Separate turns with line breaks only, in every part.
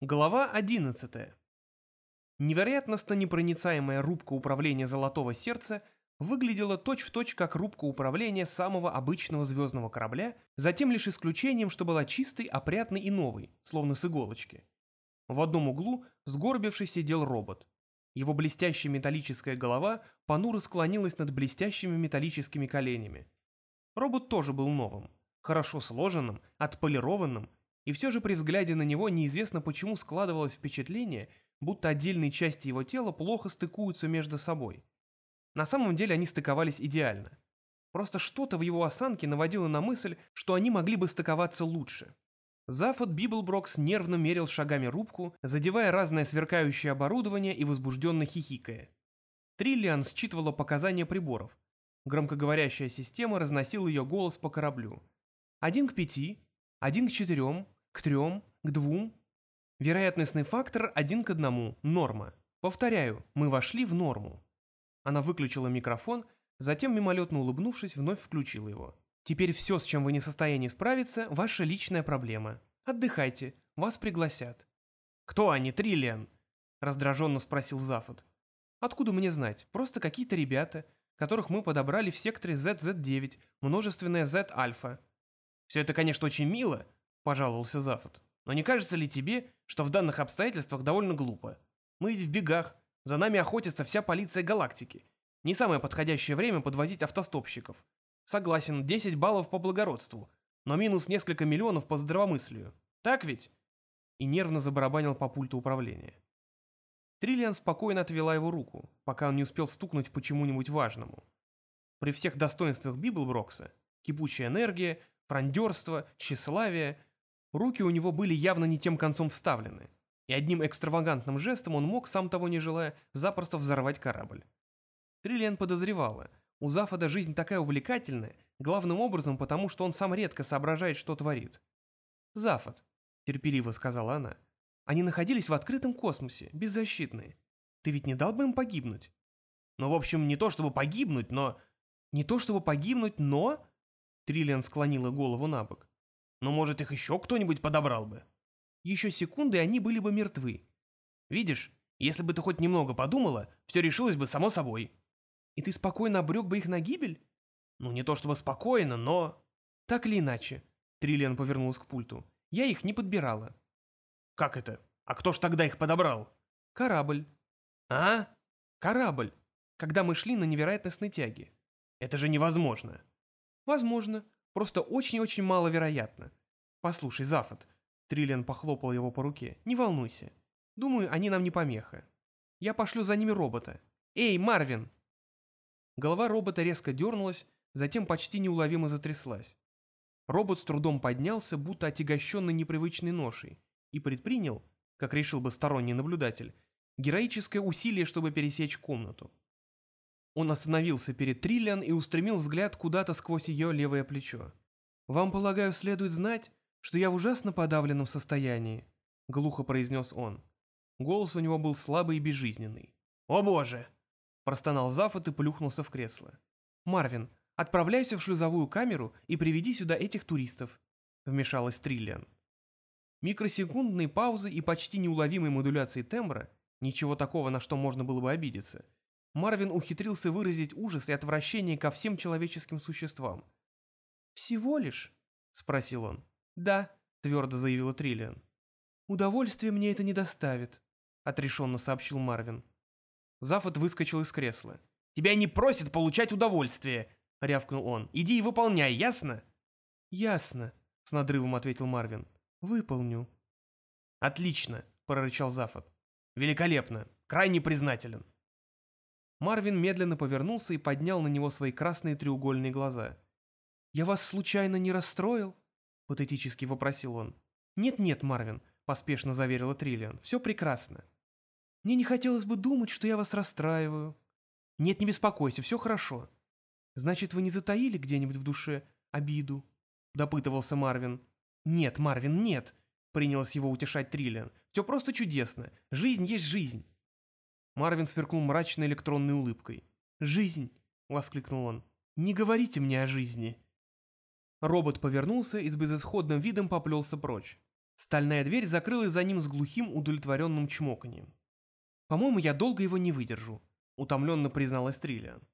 Глава 11. Невероятностно непроницаемая рубка управления Золотого Сердца выглядела точь-в-точь точь как рубка управления самого обычного звездного корабля, за тем лишь исключением, что была чистой, опрятной и новой, словно с иголочки. В одном углу, сгорбившись, сидел робот. Его блестящая металлическая голова понуро склонилась над блестящими металлическими коленями. Робот тоже был новым, хорошо сложенным, отполированным и все же при взгляде на него неизвестно почему складывалось впечатление, будто отдельные части его тела плохо стыкуются между собой. На самом деле они стыковались идеально. Просто что-то в его осанке наводило на мысль, что они могли бы стыковаться лучше. Зафод Библброкс нервно мерил шагами рубку, задевая разное сверкающее оборудование и возбужденно хихикая. Триллиан считывала показания приборов. Громкоговорящая система разносила ее голос по кораблю. Один к пяти, один к четырем, к трем, к двум. Вероятностный фактор один к одному, норма. Повторяю, мы вошли в норму. Она выключила микрофон, затем, мимолетно улыбнувшись, вновь включила его. Теперь все, с чем вы не в состоянии справиться, ваша личная проблема. Отдыхайте, вас пригласят. «Кто они, Триллиан?» – раздраженно спросил Зафот. «Откуда мне знать? Просто какие-то ребята, которых мы подобрали в секторе ZZ9, множественное Z-альфа». «Все это, конечно, очень мило», пожаловался Зафот. «Но не кажется ли тебе, что в данных обстоятельствах довольно глупо? Мы ведь в бегах, за нами охотится вся полиция галактики. Не самое подходящее время подвозить автостопщиков. Согласен, 10 баллов по благородству, но минус несколько миллионов по здравомыслию. Так ведь?» И нервно забарабанил по пульту управления. Триллиан спокойно отвела его руку, пока он не успел стукнуть почему-нибудь важному. При всех достоинствах Библброкса – кипучая энергия, франдерство, тщеславие – Руки у него были явно не тем концом вставлены, и одним экстравагантным жестом он мог, сам того не желая, запросто взорвать корабль. Триллиан подозревала, у Зафода жизнь такая увлекательная, главным образом потому, что он сам редко соображает, что творит. «Зафод», — терпеливо сказала она, — «они находились в открытом космосе, беззащитные. Ты ведь не дал бы им погибнуть?» «Ну, в общем, не то чтобы погибнуть, но...» «Не то чтобы погибнуть, но...» Триллиан склонила голову на бок. Но, может, их еще кто-нибудь подобрал бы. Еще секунды, и они были бы мертвы. Видишь, если бы ты хоть немного подумала, все решилось бы само собой. И ты спокойно обрек бы их на гибель? Ну, не то чтобы спокойно, но... Так или иначе, Триллиан повернулась к пульту, я их не подбирала. Как это? А кто ж тогда их подобрал? Корабль. А? Корабль. Когда мы шли на невероятностной тяге. Это же невозможно. Возможно. Просто очень-очень маловероятно. Послушай, Зафот, Триллиан похлопал его по руке, не волнуйся. Думаю, они нам не помеха. Я пошлю за ними робота. Эй, Марвин! Голова робота резко дернулась, затем почти неуловимо затряслась. Робот с трудом поднялся, будто отягощенный непривычной ношей, и предпринял, как решил бы сторонний наблюдатель, героическое усилие, чтобы пересечь комнату. Он остановился перед Триллиан и устремил взгляд куда-то сквозь ее левое плечо. «Вам, полагаю, следует знать, что я в ужасно подавленном состоянии», — глухо произнес он. Голос у него был слабый и безжизненный. «О боже!» — простонал Зафот и плюхнулся в кресло. «Марвин, отправляйся в шлюзовую камеру и приведи сюда этих туристов», — вмешалась Триллиан. Микросекундные паузы и почти неуловимой модуляции тембра, ничего такого, на что можно было бы обидеться — Марвин ухитрился выразить ужас и отвращение ко всем человеческим существам. «Всего лишь?» — спросил он. «Да», — твердо заявила Триллиан. «Удовольствие мне это не доставит», — отрешенно сообщил Марвин. Зафот выскочил из кресла. «Тебя не просят получать удовольствие!» — рявкнул он. «Иди и выполняй, ясно?» «Ясно», — с надрывом ответил Марвин. «Выполню». «Отлично», — прорычал Зафот. «Великолепно. Крайне признателен». Марвин медленно повернулся и поднял на него свои красные треугольные глаза. «Я вас случайно не расстроил?» — патетически вопросил он. «Нет-нет, Марвин», — поспешно заверила Триллиан. «Все прекрасно. Мне не хотелось бы думать, что я вас расстраиваю». «Нет, не беспокойся, все хорошо». «Значит, вы не затаили где-нибудь в душе обиду?» — допытывался Марвин. «Нет, Марвин, нет», — принялась его утешать Триллиан. «Все просто чудесно. Жизнь есть жизнь». Марвин сверкнул мрачной электронной улыбкой. «Жизнь!» — воскликнул он. «Не говорите мне о жизни!» Робот повернулся и с безысходным видом поплелся прочь. Стальная дверь закрылась за ним с глухим удовлетворенным чмоканием. «По-моему, я долго его не выдержу», — утомленно призналась Триллиан.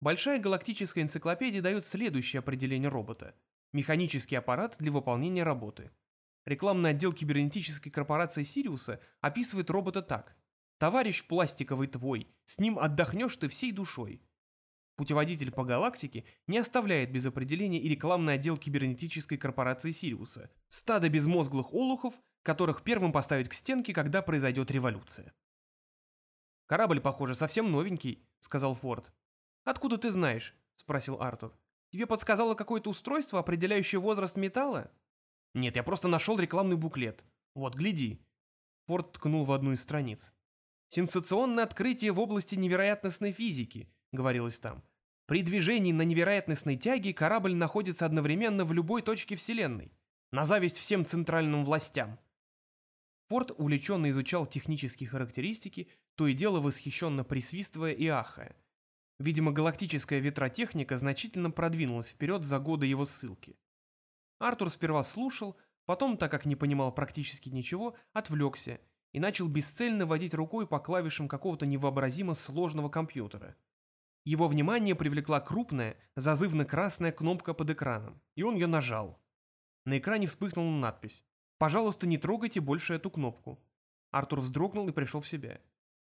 Большая галактическая энциклопедия дает следующее определение робота. Механический аппарат для выполнения работы. Рекламный отдел кибернетической корпорации Сириуса описывает робота так. «Товарищ пластиковый твой, с ним отдохнешь ты всей душой». Путеводитель по галактике не оставляет без определения и рекламный отдел кибернетической корпорации Сириуса. Стадо безмозглых олухов, которых первым поставить к стенке, когда произойдет революция. «Корабль, похоже, совсем новенький», — сказал Форд. «Откуда ты знаешь?» — спросил Артур. «Тебе подсказало какое-то устройство, определяющее возраст металла?» «Нет, я просто нашел рекламный буклет. Вот, гляди». Форд ткнул в одну из страниц. «Сенсационное открытие в области невероятностной физики», — говорилось там. При движении на невероятностной тяге корабль находится одновременно в любой точке Вселенной, на зависть всем центральным властям. Форд увлеченно изучал технические характеристики, то и дело восхищенно присвистывая и ахая. Видимо, галактическая ветротехника значительно продвинулась вперед за годы его ссылки. Артур сперва слушал, потом, так как не понимал практически ничего, отвлекся и начал бесцельно водить рукой по клавишам какого-то невообразимо сложного компьютера – его внимание привлекла крупная, зазывно-красная кнопка под экраном, и он ее нажал. На экране вспыхнула надпись «Пожалуйста, не трогайте больше эту кнопку». Артур вздрогнул и пришел в себя.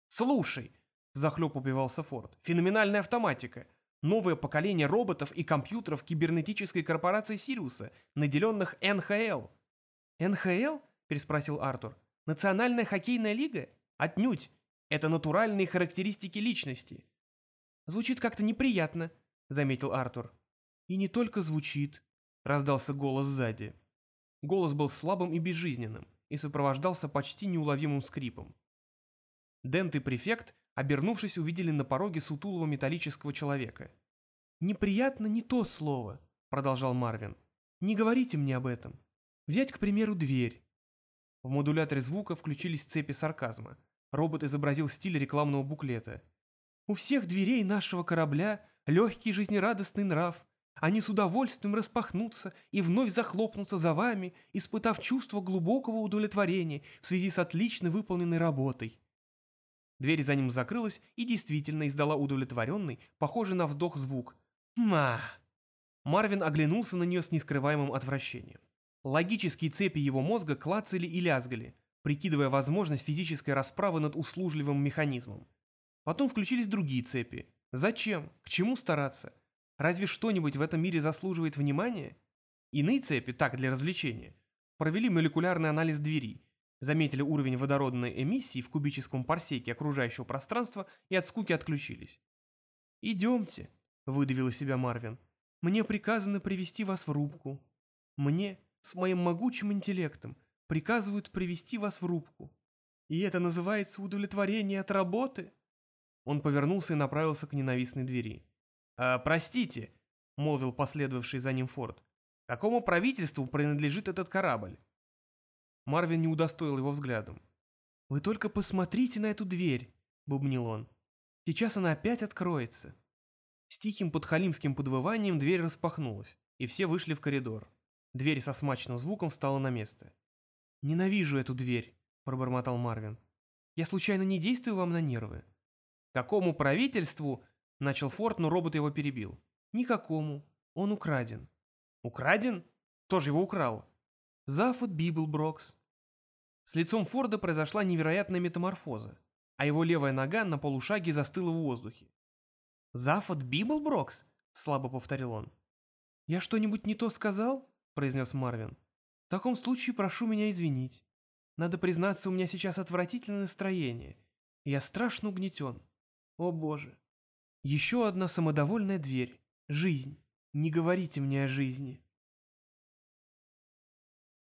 «Слушай!» – захлеб убивался Форд. «Феноменальная автоматика! Новое поколение роботов и компьютеров кибернетической корпорации Сириуса, наделенных НХЛ». «НХЛ?» – переспросил Артур. «Национальная хоккейная лига? Отнюдь! Это натуральные характеристики личности. Звучит как-то неприятно», — заметил Артур. «И не только звучит», — раздался голос сзади. Голос был слабым и безжизненным и сопровождался почти неуловимым скрипом. Дент и префект, обернувшись, увидели на пороге сутулого металлического человека. «Неприятно не то слово», — продолжал Марвин. «Не говорите мне об этом. Взять, к примеру, дверь». В модуляторе звука включились цепи сарказма. Робот изобразил стиль рекламного буклета — у всех дверей нашего корабля легкий жизнерадостный нрав. Они с удовольствием распахнутся и вновь захлопнутся за вами, испытав чувство глубокого удовлетворения в связи с отлично выполненной работой. Дверь за ним закрылась и действительно издала удовлетворенный, похожий на вздох звук. «Ма!» Марвин оглянулся на нее с нескрываемым отвращением. Логические цепи его мозга клацали и лязгали, прикидывая возможность физической расправы над услужливым механизмом. Потом включились другие цепи. Зачем? К чему стараться? Разве что-нибудь в этом мире заслуживает внимания? Иные цепи, так, для развлечения, провели молекулярный анализ двери, заметили уровень водородной эмиссии в кубическом парсеке окружающего пространства и от скуки отключились. «Идемте», — выдавил из себя Марвин. «Мне приказано привести вас в рубку. Мне, с моим могучим интеллектом, приказывают привести вас в рубку. И это называется удовлетворение от работы?» Он повернулся и направился к ненавистной двери. «А, «Простите», — молвил последовавший за ним Форд, — «какому правительству принадлежит этот корабль?» Марвин не удостоил его взглядом. «Вы только посмотрите на эту дверь», — бубнил он. «Сейчас она опять откроется». С тихим подхалимским подвыванием дверь распахнулась, и все вышли в коридор. Дверь со смачным звуком встала на место. «Ненавижу эту дверь», — пробормотал Марвин. «Я случайно не действую вам на нервы?» «Какому правительству?» — начал Форд, но робот его перебил. «Никакому. Он украден». «Украден? Кто же его украл?» «Зафод Библброкс». С лицом Форда произошла невероятная метаморфоза, а его левая нога на полушаге застыла в воздухе. «Зафод Библброкс?» — слабо повторил он. «Я что-нибудь не то сказал?» — произнес Марвин. «В таком случае прошу меня извинить. Надо признаться, у меня сейчас отвратительное настроение. Я страшно угнетен. О боже. Еще одна самодовольная дверь. Жизнь. Не говорите мне о жизни.